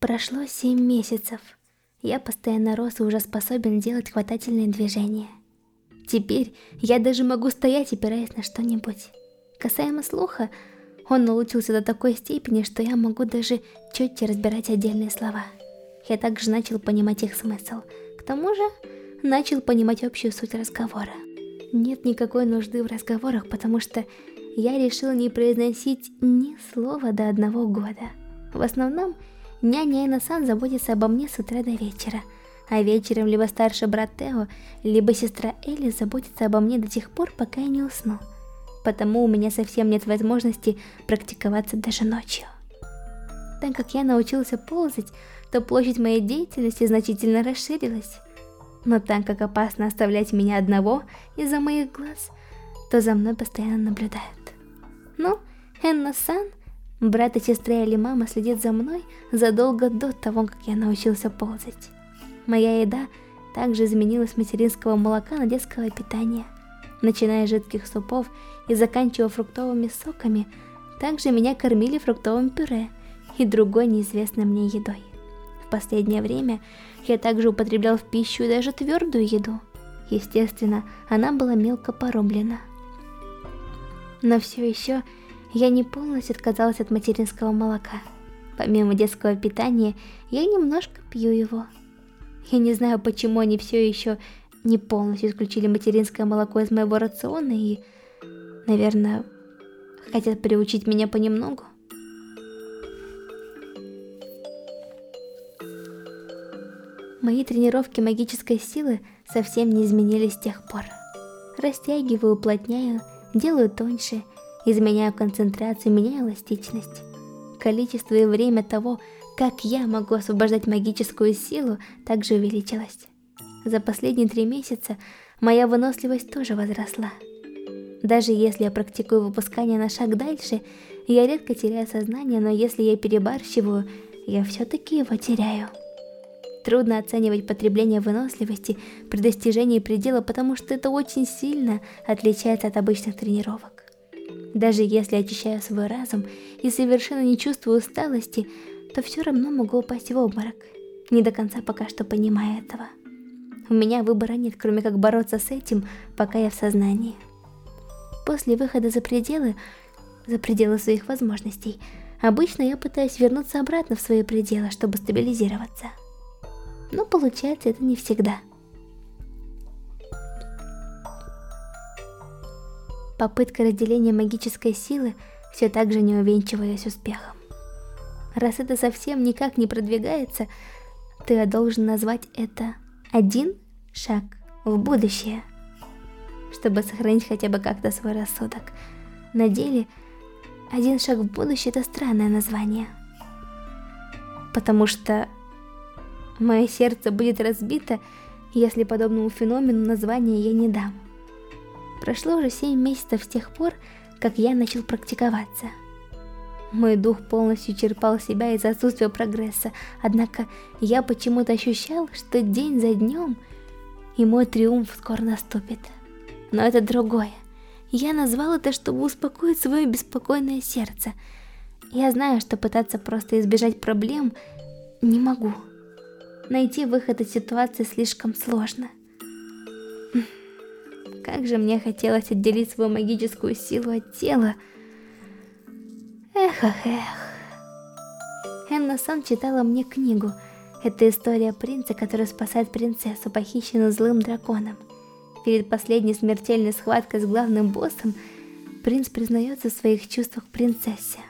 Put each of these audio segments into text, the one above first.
Прошло семь месяцев. Я постоянно рос и уже способен делать хватательные движения. Теперь я даже могу стоять, опираясь на что-нибудь. Касаемо слуха, он улучшился до такой степени, что я могу даже четче разбирать отдельные слова. Я также начал понимать их смысл. К тому же, начал понимать общую суть разговора. Нет никакой нужды в разговорах, потому что я решил не произносить ни слова до одного года. В основном, няня Эна-сан заботится обо мне с утра до вечера, а вечером либо старший брат Тео, либо сестра Элли заботится обо мне до тех пор, пока я не усну. Потому у меня совсем нет возможности практиковаться даже ночью. Так как я научился ползать, то площадь моей деятельности значительно расширилась. Но так как опасно оставлять меня одного из-за моих глаз, то за мной постоянно наблюдают. Ну, Энна-сан, брат и сестра или мама следят за мной задолго до того, как я научился ползать. Моя еда также изменилась с материнского молока на детское питание. Начиная с жидких супов и заканчивая фруктовыми соками, также меня кормили фруктовым пюре и другой неизвестной мне едой. В последнее время я также употреблял в пищу даже твердую еду. Естественно, она была мелко порублена. Но все еще я не полностью отказалась от материнского молока. Помимо детского питания, я немножко пью его. Я не знаю, почему они все еще не полностью исключили материнское молоко из моего рациона и, наверное, хотят приучить меня понемногу. Мои тренировки магической силы совсем не изменились с тех пор. Растягиваю, уплотняю, делаю тоньше, изменяю концентрацию, меняю эластичность. Количество и время того, как я могу освобождать магическую силу, также увеличилось. За последние три месяца моя выносливость тоже возросла. Даже если я практикую выпускание на шаг дальше, я редко теряю сознание, но если я перебарщиваю, я все-таки его теряю. Трудно оценивать потребление выносливости при достижении предела, потому что это очень сильно отличается от обычных тренировок. Даже если очищаю свой разум и совершенно не чувствую усталости, то все равно могу упасть в обморок. Не до конца пока что понимаю этого. У меня выбора нет, кроме как бороться с этим, пока я в сознании. После выхода за пределы, за пределы своих возможностей, обычно я пытаюсь вернуться обратно в свои пределы, чтобы стабилизироваться но получается это не всегда. Попытка разделения магической силы все так же не увенчивалась успехом. Раз это совсем никак не продвигается, я должен назвать это один шаг в будущее, чтобы сохранить хотя бы как-то свой рассудок. На деле, один шаг в будущее это странное название, потому что Мое сердце будет разбито, если подобному феномену название я не дам. Прошло уже 7 месяцев с тех пор, как я начал практиковаться. Мой дух полностью черпал себя из отсутствия прогресса, однако я почему-то ощущал, что день за днем и мой триумф скоро наступит. Но это другое. Я назвал это, чтобы успокоить свое беспокойное сердце. Я знаю, что пытаться просто избежать проблем не могу. Найти выход из ситуации слишком сложно. Как же мне хотелось отделить свою магическую силу от тела. Эх, эх, эх. Энна-сан читала мне книгу. Это история принца, который спасает принцессу, похищенную злым драконом. Перед последней смертельной схваткой с главным боссом, принц признается в своих чувствах принцессе.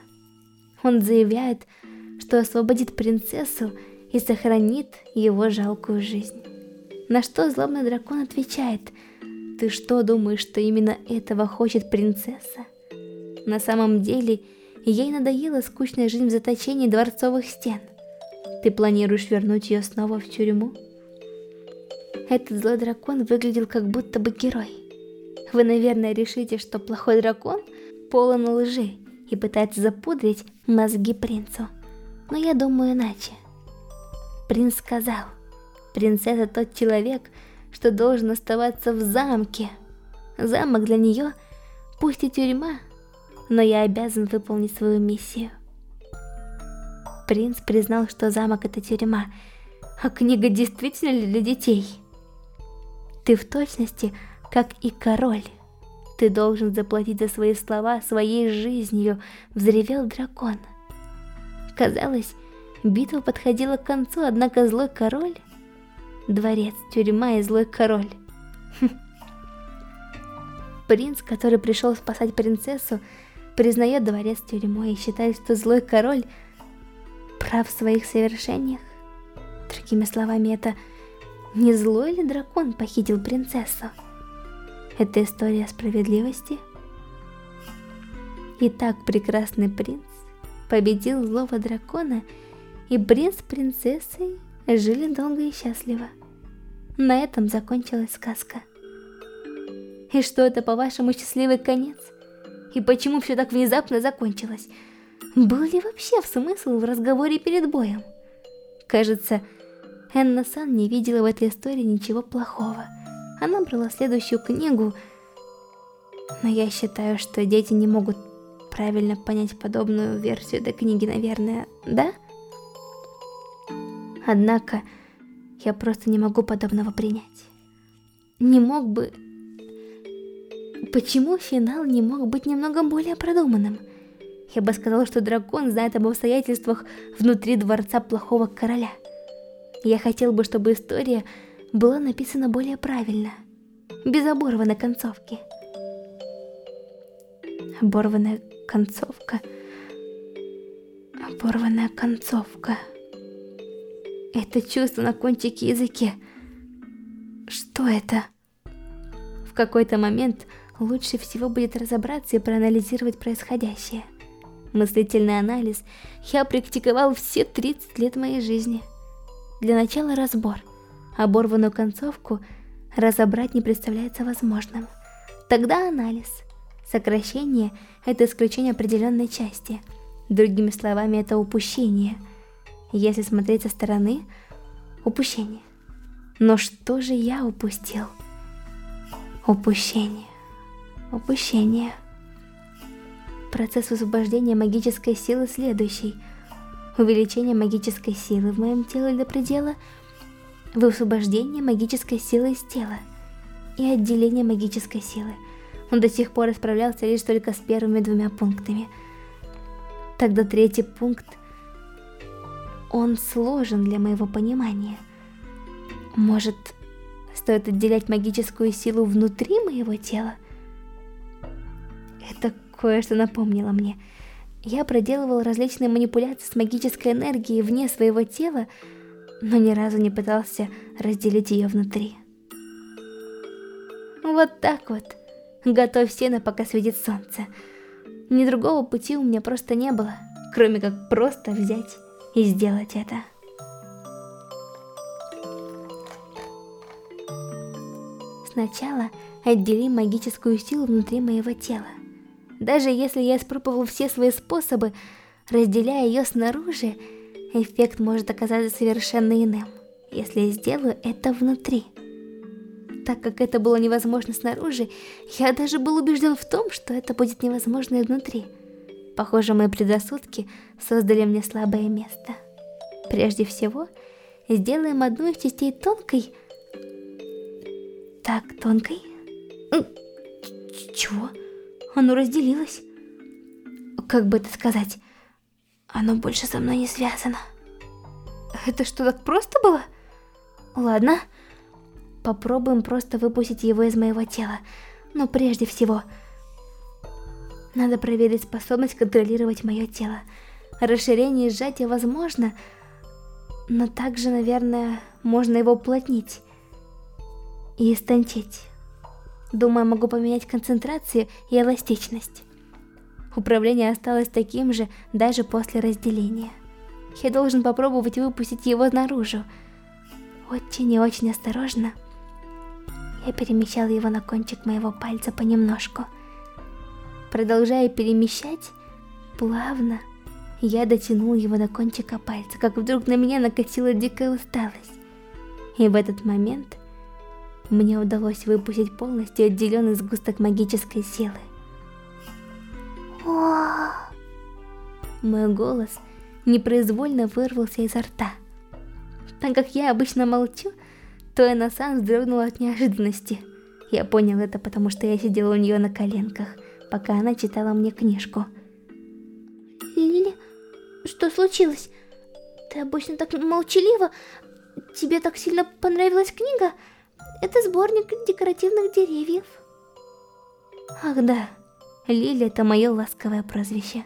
Он заявляет, что освободит принцессу и сохранит его жалкую жизнь. На что злобный дракон отвечает, «Ты что думаешь, что именно этого хочет принцесса?» На самом деле, ей надоела скучная жизнь в заточении дворцовых стен. Ты планируешь вернуть ее снова в тюрьму? Этот злой дракон выглядел как будто бы герой. Вы, наверное, решите, что плохой дракон полон лжи и пытается запудрить мозги принцу. Но я думаю иначе. Принц сказал, принцесса тот человек, что должен оставаться в замке. Замок для нее, пусть и тюрьма, но я обязан выполнить свою миссию. Принц признал, что замок это тюрьма, а книга действительно ли для детей? Ты в точности, как и король. Ты должен заплатить за свои слова своей жизнью, взревел дракон. Казалось, битва подходила к концу, однако злой король... Дворец, тюрьма и злой король. Принц, который пришел спасать принцессу, признает дворец тюрьмой и считает, что злой король прав в своих совершениях. Другими словами, это не злой ли дракон похитил принцессу? Это история справедливости? Итак, прекрасный принц победил злого дракона, и принц с принцессой жили долго и счастливо. На этом закончилась сказка. И что это, по-вашему, счастливый конец? И почему все так внезапно закончилось? Был ли вообще смысл в разговоре перед боем? Кажется, Энна-сан не видела в этой истории ничего плохого. Она брала следующую книгу, но я считаю, что дети не могут правильно понять подобную версию этой книги, наверное, да? Однако, я просто не могу подобного принять. Не мог бы... Почему финал не мог быть немного более продуманным? Я бы сказала, что дракон знает об обстоятельствах внутри дворца плохого короля. Я хотел бы, чтобы история была написана более правильно, без оборванной концовки. Оборванная концовка. Оборванная концовка. Это чувство на кончике языке. Что это? В какой-то момент лучше всего будет разобраться и проанализировать происходящее. Мыслительный анализ я практиковал все 30 лет моей жизни. Для начала разбор. Оборванную концовку разобрать не представляется возможным. Тогда анализ. Сокращение – это исключение определенной части. Другими словами, это упущение. Если смотреть со стороны – упущение. Но что же я упустил? Упущение. Упущение. Процесс высвобождения магической силы следующий – увеличение магической силы в моем теле до предела, высвобождение магической силы из тела и отделение магической силы. Он до сих пор справлялся лишь только с первыми двумя пунктами. Тогда третий пункт, он сложен для моего понимания. Может, стоит отделять магическую силу внутри моего тела? Это кое-что напомнило мне – я проделывал различные манипуляции с магической энергией вне своего тела, но ни разу не пытался разделить ее внутри. Вот так вот. Готовь сено, пока светит солнце. Ни другого пути у меня просто не было, кроме как просто взять и сделать это. Сначала отделим магическую силу внутри моего тела. Даже если я испробовал все свои способы, разделяя ее снаружи, эффект может оказаться совершенно иным, если я сделаю это внутри. Так как это было невозможно снаружи, я даже был убежден в том, что это будет невозможно и внутри. Похоже, мои предрассудки создали мне слабое место. Прежде всего, сделаем одну из частей тонкой... Так, тонкой? Чего? Оно разделилось. Как бы это сказать? Оно больше со мной не связано. Это что, так просто было? Ладно. Попробуем просто выпустить его из моего тела. Но прежде всего... Надо проверить способность контролировать мое тело. Расширение и сжатие возможно, но также, наверное, можно его уплотнить и истончить. Думаю, могу поменять концентрацию и эластичность. Управление осталось таким же даже после разделения. Я должен попробовать выпустить его наружу. Очень и очень осторожно. Я перемещал его на кончик моего пальца понемножку. Продолжая перемещать, плавно, я дотянул его до кончика пальца, как вдруг на меня накатила дикая усталость. И в этот момент мне удалось выпустить полностью отделенный сгусток магической силы. Мой голос непроизвольно вырвался изо рта. Так как я обычно молчу, то Эна-сан вздрогнула от неожиданности. Я понял это, потому что я сидел у нее на коленках, пока она читала мне книжку. Лили, что случилось? Ты обычно так молчалива. Тебе так сильно понравилась книга? Это сборник декоративных деревьев. Ах да, Лили это мое ласковое прозвище.